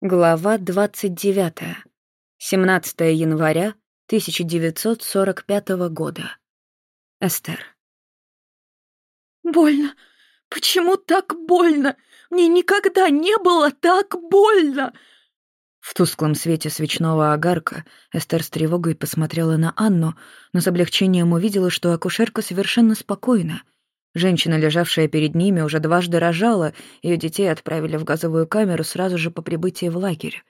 Глава 29. 17 января 1945 года. Эстер. «Больно! Почему так больно? Мне никогда не было так больно!» В тусклом свете свечного огарка Эстер с тревогой посмотрела на Анну, но с облегчением увидела, что акушерка совершенно спокойна — Женщина, лежавшая перед ними, уже дважды рожала, ее детей отправили в газовую камеру сразу же по прибытии в лагерь.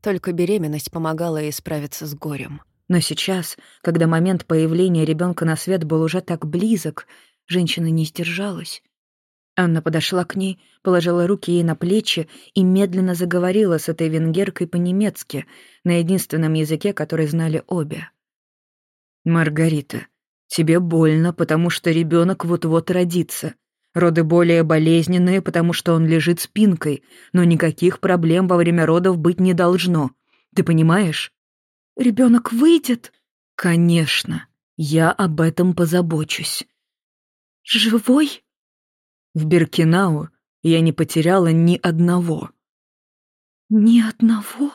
Только беременность помогала ей справиться с горем. Но сейчас, когда момент появления ребенка на свет был уже так близок, женщина не сдержалась. Анна подошла к ней, положила руки ей на плечи и медленно заговорила с этой венгеркой по-немецки, на единственном языке, который знали обе. «Маргарита, Тебе больно, потому что ребенок вот-вот родится. Роды более болезненные, потому что он лежит спинкой, но никаких проблем во время родов быть не должно. Ты понимаешь? Ребенок выйдет? Конечно. Я об этом позабочусь. Живой? В Беркинау я не потеряла ни одного. Ни одного?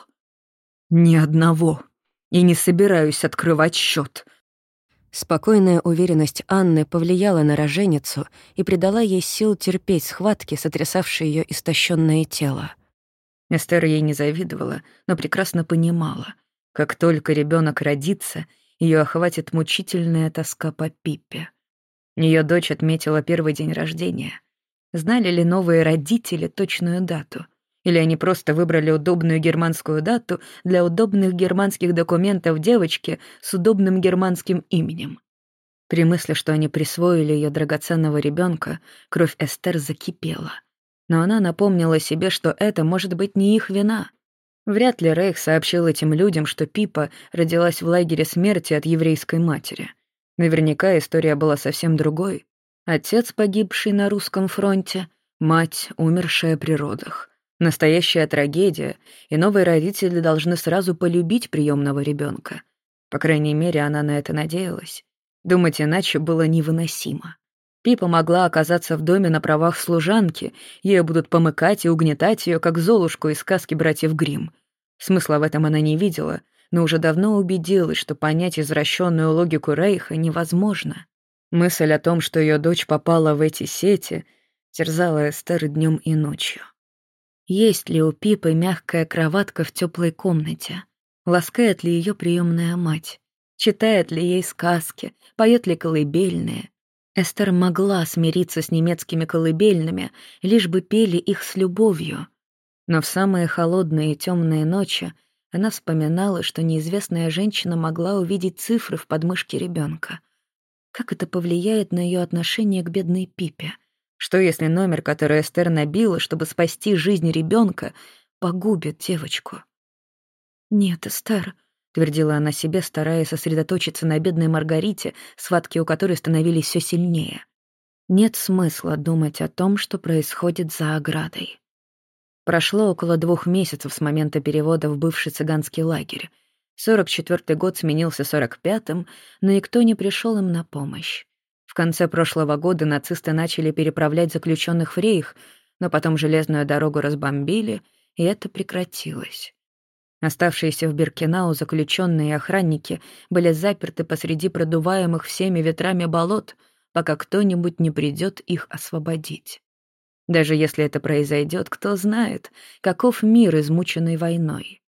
Ни одного. И не собираюсь открывать счет. Спокойная уверенность Анны повлияла на роженицу и придала ей сил терпеть схватки, сотрясавшие ее истощенное тело. Эстер ей не завидовала, но прекрасно понимала. Как только ребенок родится, ее охватит мучительная тоска по Пиппе. Ее дочь отметила первый день рождения. Знали ли новые родители точную дату? Или они просто выбрали удобную германскую дату для удобных германских документов девочки с удобным германским именем. При мысли, что они присвоили ее драгоценного ребенка, кровь Эстер закипела. Но она напомнила себе, что это может быть не их вина. Вряд ли Рейх сообщил этим людям, что Пипа родилась в лагере смерти от еврейской матери. Наверняка история была совсем другой. Отец, погибший на русском фронте, мать, умершая при родах. Настоящая трагедия, и новые родители должны сразу полюбить приемного ребенка. По крайней мере, она на это надеялась. Думать иначе было невыносимо. Пипа могла оказаться в доме на правах служанки, ее будут помыкать и угнетать ее, как Золушку из сказки братьев Гримм. Смысла в этом она не видела, но уже давно убедилась, что понять извращенную логику Рейха невозможно. Мысль о том, что ее дочь попала в эти сети, терзала Эстер днем и ночью. Есть ли у Пипы мягкая кроватка в теплой комнате? Ласкает ли ее приемная мать? Читает ли ей сказки? Поет ли колыбельные? Эстер могла смириться с немецкими колыбельными, лишь бы пели их с любовью. Но в самые холодные и темные ночи она вспоминала, что неизвестная женщина могла увидеть цифры в подмышке ребенка. Как это повлияет на ее отношение к бедной Пипе? Что если номер, который Эстер набила, чтобы спасти жизнь ребенка, погубит девочку? «Нет, Эстер», — твердила она себе, стараясь сосредоточиться на бедной Маргарите, схватки у которой становились все сильнее. Нет смысла думать о том, что происходит за оградой. Прошло около двух месяцев с момента перевода в бывший цыганский лагерь. 44-й год сменился 45-м, но никто не пришел им на помощь. В конце прошлого года нацисты начали переправлять заключенных в рейх, но потом железную дорогу разбомбили, и это прекратилось. Оставшиеся в Биркинау заключенные и охранники были заперты посреди продуваемых всеми ветрами болот, пока кто-нибудь не придет их освободить. Даже если это произойдет, кто знает, каков мир, измученный войной.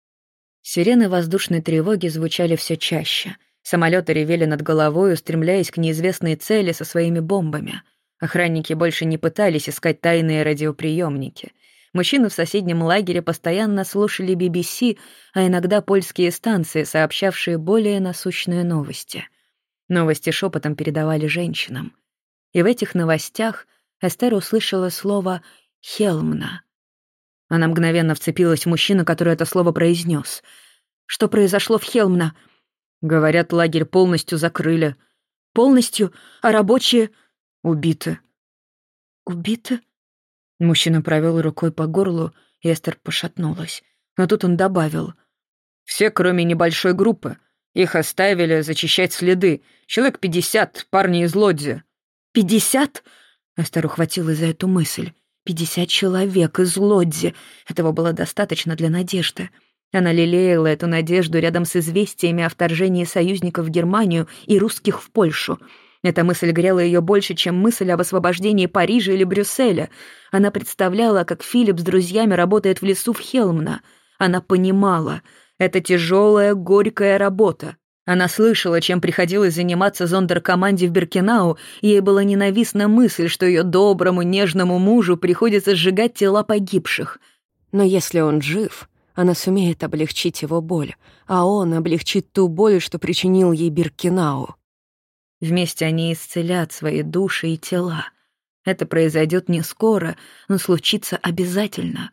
Сирены воздушной тревоги звучали все чаще, Самолеты ревели над головой, устремляясь к неизвестной цели со своими бомбами. Охранники больше не пытались искать тайные радиоприемники. Мужчины в соседнем лагере постоянно слушали BBC, а иногда польские станции, сообщавшие более насущные новости. Новости шепотом передавали женщинам. И в этих новостях Эстер услышала слово «Хелмна». Она мгновенно вцепилась в мужчину, который это слово произнес. «Что произошло в Хелмна?» Говорят, лагерь полностью закрыли. Полностью, а рабочие убиты. Убиты? Мужчина провел рукой по горлу, и Эстер пошатнулась. Но тут он добавил. Все, кроме небольшой группы. Их оставили зачищать следы. Человек пятьдесят, парни из Лодзи. «Пятьдесят?» Эстер ухватилась за эту мысль. Пятьдесят человек из Лодзи. Этого было достаточно для Надежды. Она лелеяла эту надежду рядом с известиями о вторжении союзников в Германию и русских в Польшу. Эта мысль грела ее больше, чем мысль об освобождении Парижа или Брюсселя. Она представляла, как Филипп с друзьями работает в лесу в Хелмна. Она понимала, это тяжелая, горькая работа. Она слышала, чем приходилось заниматься зондеркоманде в Беркинау, и ей была ненавистна мысль, что ее доброму, нежному мужу приходится сжигать тела погибших. Но если он жив, она сумеет облегчить его боль, а он облегчит ту боль, что причинил ей Биркинау. Вместе они исцелят свои души и тела. Это произойдет не скоро, но случится обязательно.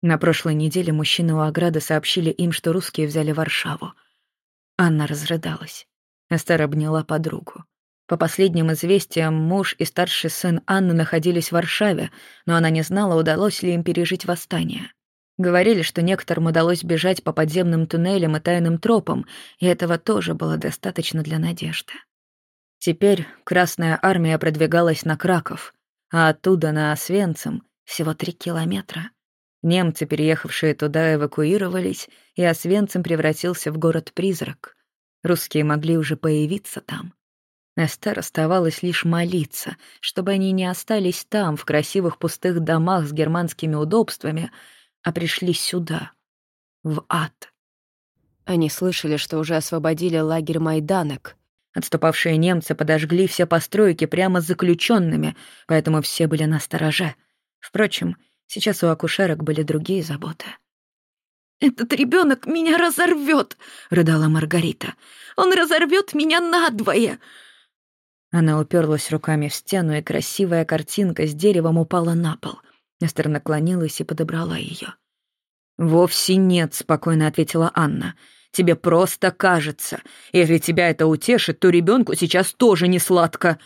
На прошлой неделе мужчины у ограды сообщили им, что русские взяли Варшаву. Анна разрыдалась. Эстер обняла подругу. По последним известиям, муж и старший сын Анны находились в Варшаве, но она не знала, удалось ли им пережить восстание. Говорили, что некоторым удалось бежать по подземным туннелям и тайным тропам, и этого тоже было достаточно для надежды. Теперь Красная Армия продвигалась на Краков, а оттуда на Освенцим всего три километра. Немцы, переехавшие туда, эвакуировались, и Освенцим превратился в город-призрак. Русские могли уже появиться там. Эстер оставалось лишь молиться, чтобы они не остались там, в красивых пустых домах с германскими удобствами, а пришли сюда, в ад. Они слышали, что уже освободили лагерь Майданок. Отступавшие немцы подожгли все постройки прямо с заключенными, поэтому все были на стороже. Впрочем, сейчас у акушерок были другие заботы. «Этот ребенок меня разорвет!» — рыдала Маргарита. «Он разорвет меня надвое!» Она уперлась руками в стену, и красивая картинка с деревом упала на пол — Эстер наклонилась и подобрала ее. «Вовсе нет», — спокойно ответила Анна. «Тебе просто кажется. Если тебя это утешит, то ребенку сейчас тоже не сладко».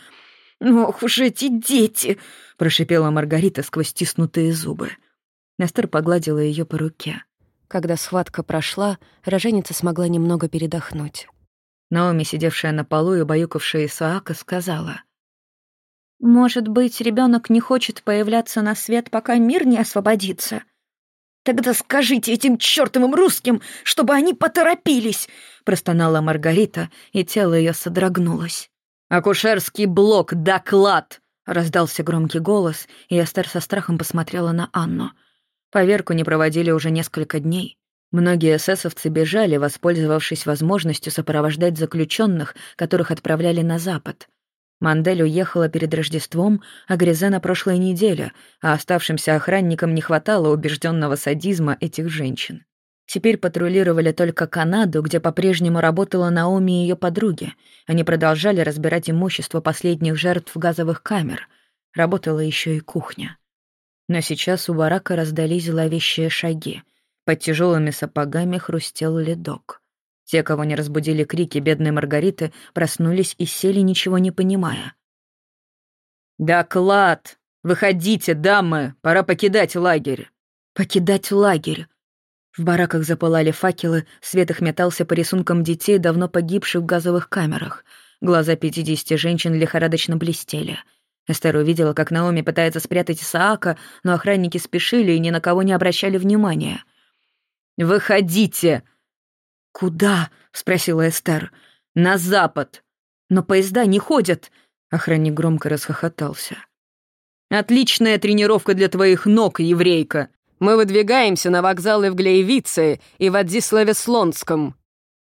«Ох уж эти дети!» — прошипела Маргарита сквозь стиснутые зубы. Эстер погладила ее по руке. Когда схватка прошла, роженица смогла немного передохнуть. Наоми, сидевшая на полу и баюкавшая Исаака, сказала. Может быть, ребенок не хочет появляться на свет, пока мир не освободится? Тогда скажите этим чертовым русским, чтобы они поторопились, простонала Маргарита, и тело ее содрогнулось. Акушерский блок, доклад! раздался громкий голос, и Эстер со страхом посмотрела на Анну. Поверку не проводили уже несколько дней. Многие эсэсовцы бежали, воспользовавшись возможностью сопровождать заключенных, которых отправляли на запад. Мандель уехала перед Рождеством, а Гризе на прошлой неделе, а оставшимся охранникам не хватало убежденного садизма этих женщин. Теперь патрулировали только Канаду, где по-прежнему работала Наоми и ее подруги. Они продолжали разбирать имущество последних жертв газовых камер. Работала еще и кухня. Но сейчас у барака раздались зловещие шаги. Под тяжелыми сапогами хрустел ледок. Те, кого не разбудили крики бедной Маргариты, проснулись и сели, ничего не понимая. «Доклад! Выходите, дамы! Пора покидать лагерь!» «Покидать лагерь!» В бараках запылали факелы, свет их метался по рисункам детей, давно погибших в газовых камерах. Глаза пятидесяти женщин лихорадочно блестели. Эстер увидела, как Наоми пытается спрятать Исаака, но охранники спешили и ни на кого не обращали внимания. «Выходите!» «Куда?» — спросила Эстер. «На запад. Но поезда не ходят». Охранник громко расхохотался. «Отличная тренировка для твоих ног, еврейка. Мы выдвигаемся на вокзалы в Глеевице и в Адзиславе-Слонском».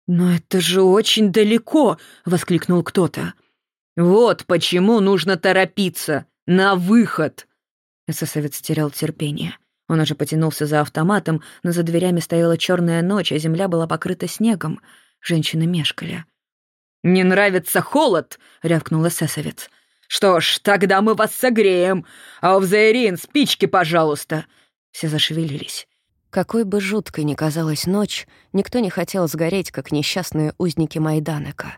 «Но это же очень далеко!» — воскликнул кто-то. «Вот почему нужно торопиться! На выход!» Эсэсовец терял терпение. Он уже потянулся за автоматом, но за дверями стояла черная ночь, а земля была покрыта снегом. Женщины мешкали. «Не нравится холод!» — рявкнул эсэсовец. «Что ж, тогда мы вас согреем. А у Заирин спички, пожалуйста!» Все зашевелились. Какой бы жуткой ни казалась ночь, никто не хотел сгореть, как несчастные узники Майданека.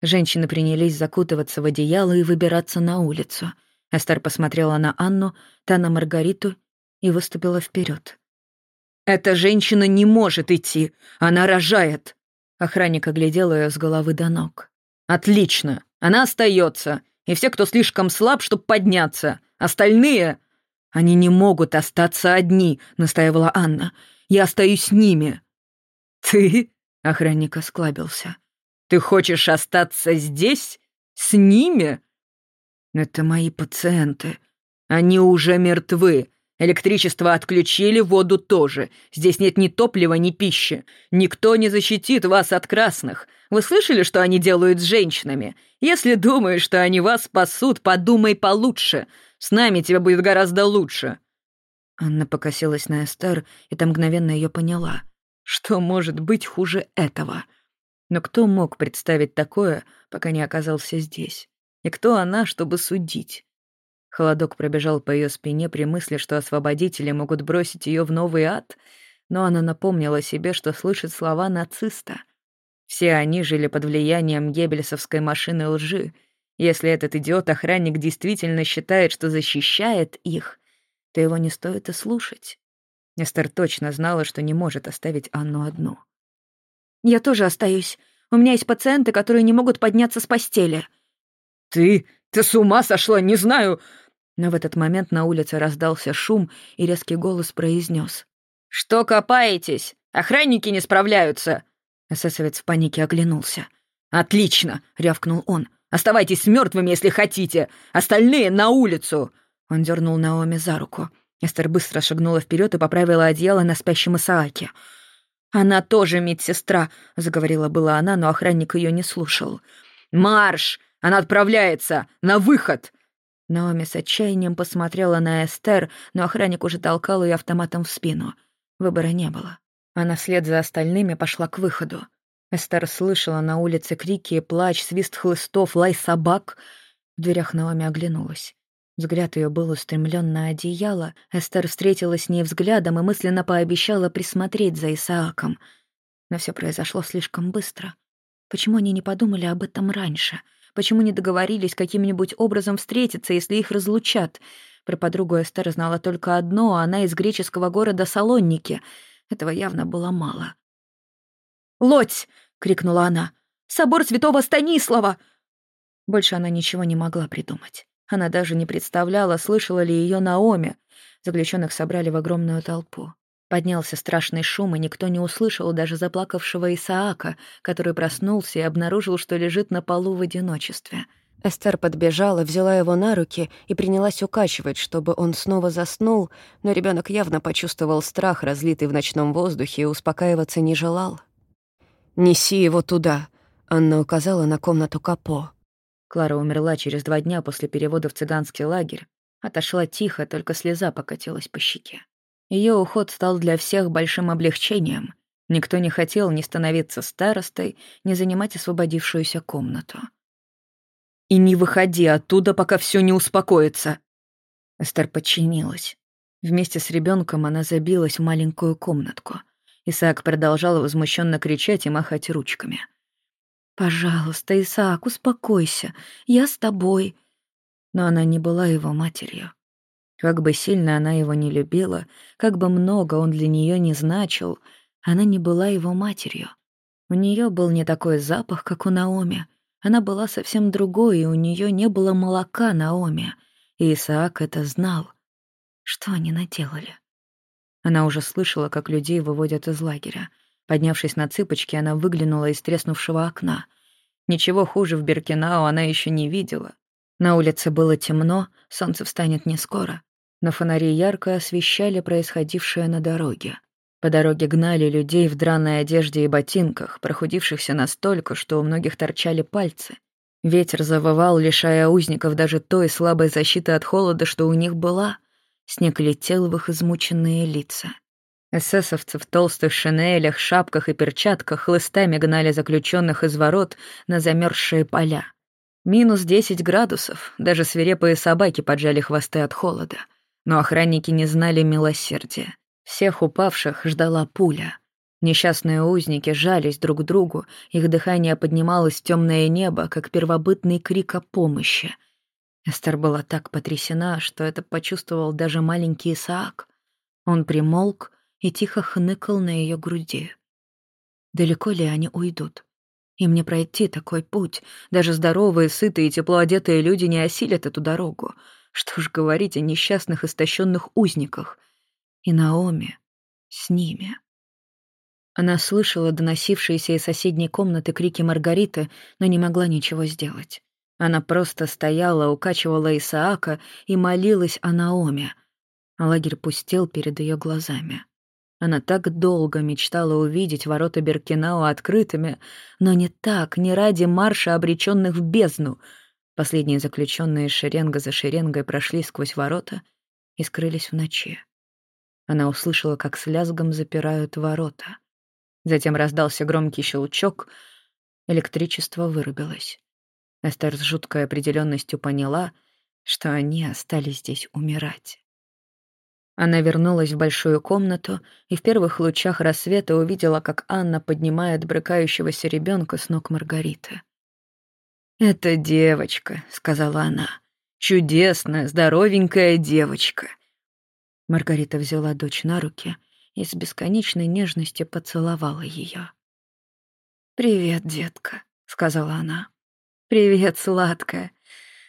Женщины принялись закутываться в одеяло и выбираться на улицу. Эстер посмотрела на Анну, та на Маргариту и выступила вперед. «Эта женщина не может идти! Она рожает!» Охранник оглядел ее с головы до ног. «Отлично! Она остается, и все, кто слишком слаб, чтобы подняться. Остальные...» «Они не могут остаться одни», — настаивала Анна. «Я остаюсь с ними». «Ты?» — охранник осклабился. «Ты хочешь остаться здесь? С ними?» «Это мои пациенты. Они уже мертвы. Электричество отключили, воду тоже. Здесь нет ни топлива, ни пищи. Никто не защитит вас от красных. Вы слышали, что они делают с женщинами? Если думаешь, что они вас спасут, подумай получше. С нами тебе будет гораздо лучше». Анна покосилась на Эстер, и там мгновенно ее поняла. Что может быть хуже этого? Но кто мог представить такое, пока не оказался здесь? И кто она, чтобы судить? Холодок пробежал по ее спине при мысли, что освободители могут бросить ее в новый ад, но она напомнила себе, что слышит слова нациста. Все они жили под влиянием геббельсовской машины лжи. Если этот идиот-охранник действительно считает, что защищает их, то его не стоит и слушать. Эстер точно знала, что не может оставить Анну одну. «Я тоже остаюсь. У меня есть пациенты, которые не могут подняться с постели». «Ты? Ты с ума сошла? Не знаю!» Но в этот момент на улице раздался шум, и резкий голос произнес: «Что копаетесь? Охранники не справляются!» Эсэсовец в панике оглянулся. «Отлично!» — рявкнул он. «Оставайтесь с мертвыми, если хотите! Остальные на улицу!» Он дернул Наоми за руку. Эстер быстро шагнула вперед и поправила одеяло на спящем Исааке. «Она тоже медсестра», — заговорила была она, но охранник ее не слушал. «Марш! Она отправляется! На выход!» Наоми с отчаянием посмотрела на Эстер, но охранник уже толкал ее автоматом в спину. Выбора не было. Она вслед за остальными пошла к выходу. Эстер слышала на улице крики и плач, свист хлыстов, лай собак. В дверях Наоми оглянулась. Взгляд ее был устремлен на одеяло. Эстер встретилась с ней взглядом и мысленно пообещала присмотреть за Исааком. Но все произошло слишком быстро. Почему они не подумали об этом раньше? Почему не договорились каким-нибудь образом встретиться, если их разлучат? Про подругу Эстер знала только одно, она из греческого города Салонники — этого явно было мало. «Лодь!» — крикнула она. «Собор святого Станислава!» Больше она ничего не могла придумать. Она даже не представляла, слышала ли ее Наоми. Заключенных собрали в огромную толпу. Поднялся страшный шум, и никто не услышал даже заплакавшего Исаака, который проснулся и обнаружил, что лежит на полу в одиночестве — Эстер подбежала, взяла его на руки и принялась укачивать, чтобы он снова заснул, но ребенок явно почувствовал страх, разлитый в ночном воздухе, и успокаиваться не желал. «Неси его туда», — Анна указала на комнату Капо. Клара умерла через два дня после перевода в цыганский лагерь. Отошла тихо, только слеза покатилась по щеке. Ее уход стал для всех большим облегчением. Никто не хотел ни становиться старостой, ни занимать освободившуюся комнату. И не выходи оттуда, пока все не успокоится. Эстер подчинилась. Вместе с ребенком она забилась в маленькую комнатку. Исаак продолжал возмущенно кричать и махать ручками. «Пожалуйста, Исаак, успокойся. Я с тобой». Но она не была его матерью. Как бы сильно она его не любила, как бы много он для нее не значил, она не была его матерью. У нее был не такой запах, как у Наоми — она была совсем другой, и у нее не было молока Наоми. И Исаак это знал. Что они наделали? Она уже слышала, как людей выводят из лагеря. Поднявшись на цыпочки, она выглянула из треснувшего окна. Ничего хуже в Беркинау она еще не видела. На улице было темно, солнце встанет не скоро. Но фонари ярко освещали происходившее на дороге. По дороге гнали людей в драной одежде и ботинках, прохудившихся настолько, что у многих торчали пальцы. Ветер завывал, лишая узников даже той слабой защиты от холода, что у них была. Снег летел в их измученные лица. Эсэсовцы в толстых шинелях, шапках и перчатках хлыстами гнали заключенных из ворот на замерзшие поля. Минус десять градусов, даже свирепые собаки поджали хвосты от холода. Но охранники не знали милосердия. Всех упавших ждала пуля. Несчастные узники жались друг к другу, их дыхание поднималось в темное небо, как первобытный крик о помощи. Эстер была так потрясена, что это почувствовал даже маленький Исаак. Он примолк и тихо хныкал на ее груди. Далеко ли они уйдут? Им не пройти такой путь. Даже здоровые, сытые и тепло одетые люди не осилят эту дорогу. Что уж говорить о несчастных истощенных узниках. И Наоми с ними. Она слышала доносившиеся из соседней комнаты крики Маргариты, но не могла ничего сделать. Она просто стояла, укачивала Исаака и молилась о Наоме. А лагерь пустел перед ее глазами. Она так долго мечтала увидеть ворота Беркинау открытыми, но не так, не ради марша обреченных в бездну. Последние заключенные шеренга за шеренгой прошли сквозь ворота и скрылись в ночи. Она услышала, как с лязгом запирают ворота. Затем раздался громкий щелчок, электричество вырубилось. Эстер с жуткой определенностью поняла, что они остались здесь умирать. Она вернулась в большую комнату и в первых лучах рассвета увидела, как Анна поднимает брыкающегося ребенка с ног Маргариты. «Это девочка», — сказала она. «Чудесная, здоровенькая девочка». Маргарита взяла дочь на руки и с бесконечной нежностью поцеловала ее. «Привет, детка», — сказала она. «Привет, сладкая.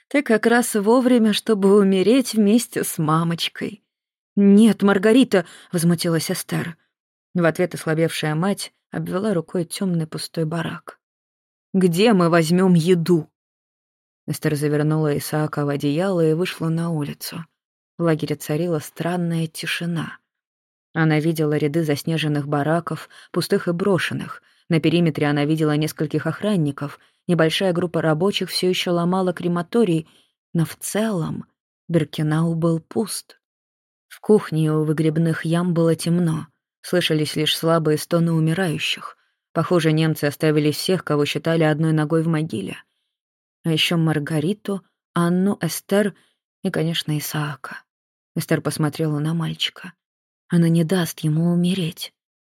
Ты как раз вовремя, чтобы умереть вместе с мамочкой». «Нет, Маргарита!» — возмутилась Эстер. В ответ ослабевшая мать обвела рукой темный пустой барак. «Где мы возьмем еду?» Эстер завернула Исаака в одеяло и вышла на улицу. В лагере царила странная тишина. Она видела ряды заснеженных бараков, пустых и брошенных. На периметре она видела нескольких охранников. Небольшая группа рабочих все еще ломала крематорий, но в целом Беркинау был пуст. В кухне у выгребных ям было темно. Слышались лишь слабые стоны умирающих. Похоже, немцы оставили всех, кого считали одной ногой в могиле. А еще Маргариту, Анну, Эстер и, конечно, Исаака. Эстер посмотрела на мальчика. Она не даст ему умереть.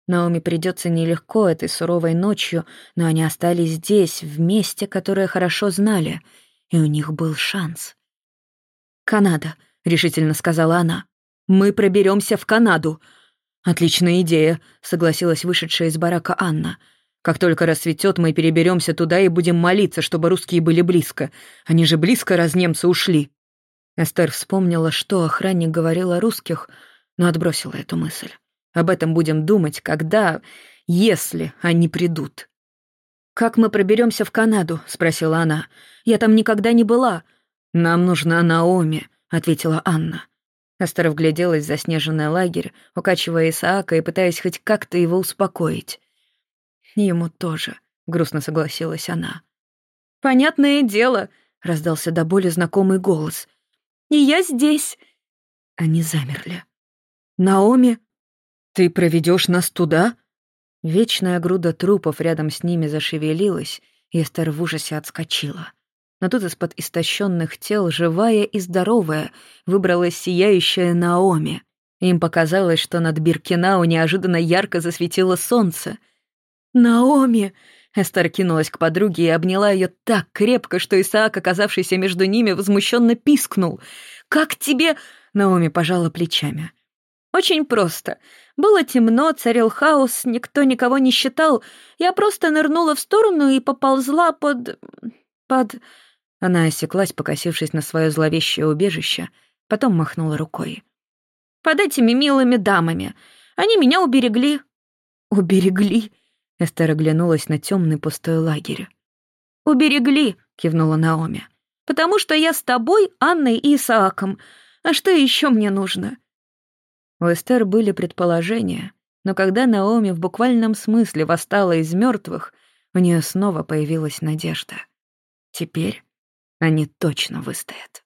Наоми придется нелегко этой суровой ночью, но они остались здесь, в месте, которое хорошо знали, и у них был шанс. «Канада», — решительно сказала она. «Мы проберемся в Канаду». «Отличная идея», — согласилась вышедшая из барака Анна. «Как только рассветет, мы переберемся туда и будем молиться, чтобы русские были близко. Они же близко, раз немцы ушли». Эстер вспомнила, что охранник говорил о русских, но отбросила эту мысль. Об этом будем думать, когда, если они придут. «Как мы проберемся в Канаду?» — спросила она. «Я там никогда не была». «Нам нужна Наоми», — ответила Анна. Эстер вгляделась в заснеженный лагерь, укачивая Исаака и пытаясь хоть как-то его успокоить. «Ему тоже», — грустно согласилась она. «Понятное дело», — раздался до боли знакомый голос. И я здесь». Они замерли. «Наоми, ты проведешь нас туда?» Вечная груда трупов рядом с ними зашевелилась, и Эстер в ужасе отскочила. Но тут из-под истощенных тел, живая и здоровая, выбралась сияющая Наоми. Им показалось, что над Биркинау неожиданно ярко засветило солнце. «Наоми!» Эстер кинулась к подруге и обняла ее так крепко, что Исаак, оказавшийся между ними, возмущенно пискнул. «Как тебе...» — Наоми пожала плечами. «Очень просто. Было темно, царил хаос, никто никого не считал. Я просто нырнула в сторону и поползла под... под...» Она осеклась, покосившись на свое зловещее убежище, потом махнула рукой. «Под этими милыми дамами. Они меня уберегли». «Уберегли?» Эстер оглянулась на темный пустой лагерь. «Уберегли», — кивнула Наоми. «Потому что я с тобой, Анной и Исааком. А что еще мне нужно?» У Эстер были предположения, но когда Наоми в буквальном смысле восстала из мертвых, у нее снова появилась надежда. Теперь они точно выстоят.